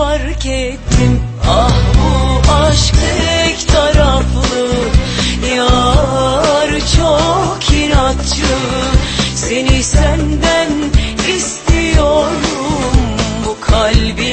fark ettim. Ah bu aşk tek taraflı. Yar çok inatçı. Seni senden istiyorum. Bu kalbi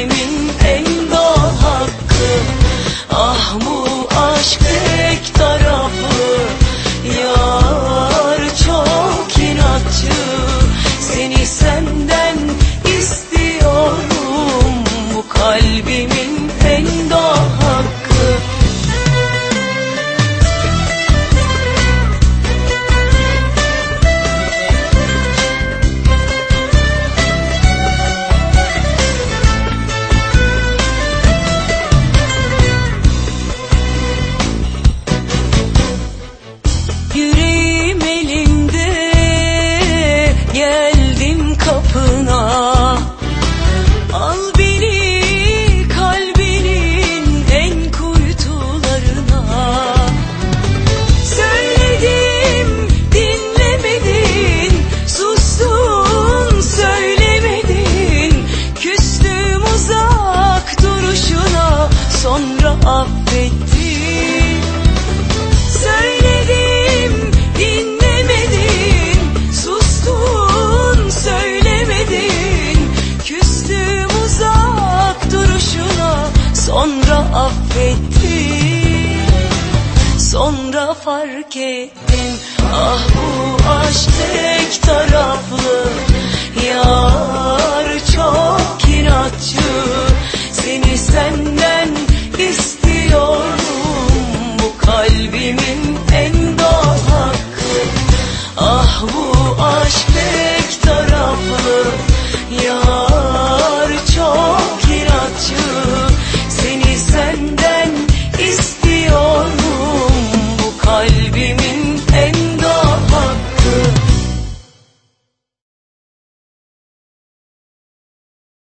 Sonra affettin. Söyledim dinlemedin. Sustun söylemedin. Küstüm uzak duruşuna Sonra affettin. Sonra fark ettim Ah bu aşk Peace.